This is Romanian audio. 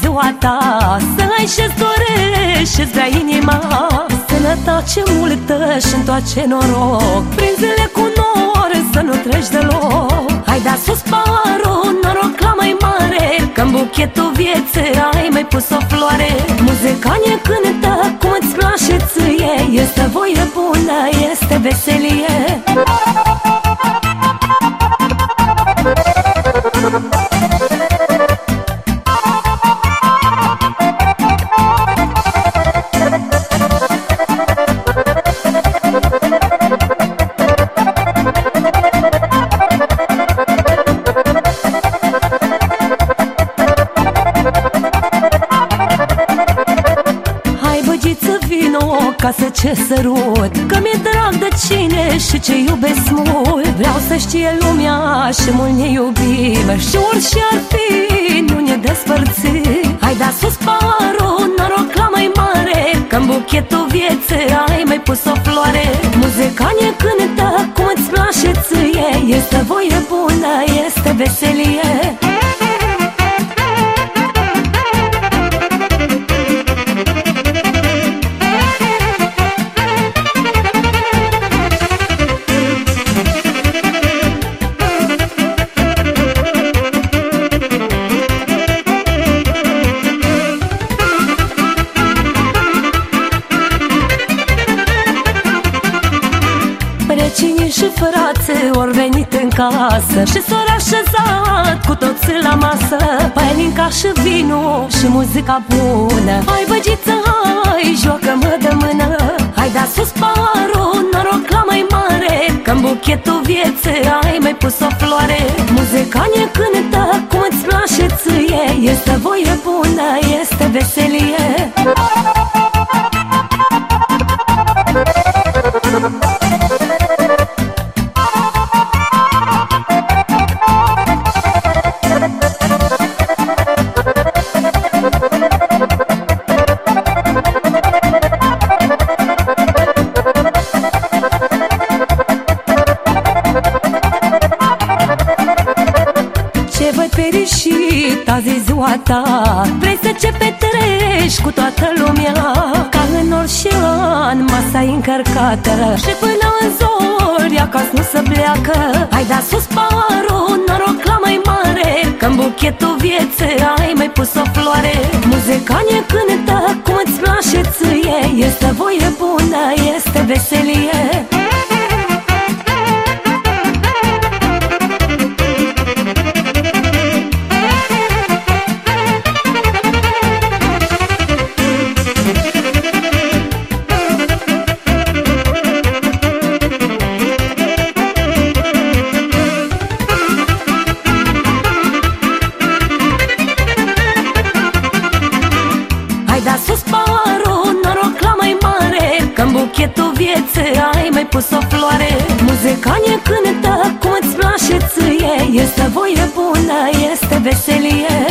ziua ta. Să ai ce-ți dorești, ce-ți vrea inima. Sănătate multă și întoarce noroc. Prinzele cu nor să nu treci deloc. Hai da sus parul, noroc la mai mare. Că-n buchetul vieții ai mai pus o floare. Muzica ne cântă cum îți place ție. Este voie bună, este veselie ca să ce sărut. Că mi-e drag de cine și ce iubesc mult. Vreau să știe lumea și mult ne iubim Și orice ar fi, nu ne despărțim Hai da sus parul, noroc la mai mare. Că-n buchetul vieții ai mai pus o floare. Muzica ne cântă cum îți place ție. Este voie bună, este veselie și frații ori venit în casă. Și s-au așezat cu toții la masă. Pailinca și vinul și muzica bună. Hai băgiță, hai, joacă-mă de mână. Hai da sus parul, noroc la mai mare. Că-n buchetul vieții ai mai pus o floare. Muzica ne cântă cum îți place ție. Este voie bună, este veselie Ce văd fericit azi ziua ta. Vrei să ce petreci cu toată lumea? Ca în orice an masa încărcată. Și până în zori acasă nu se pleacă. Hai da sus parul, noroc la mai mare Că-n buchetul vieții ai mai pus o floare. Muzica ne cântă cum îți place ție Este voie bună, este veselie mai pus o floare. Muzica ne cântă cum îți place ție Este voie bună, este veselie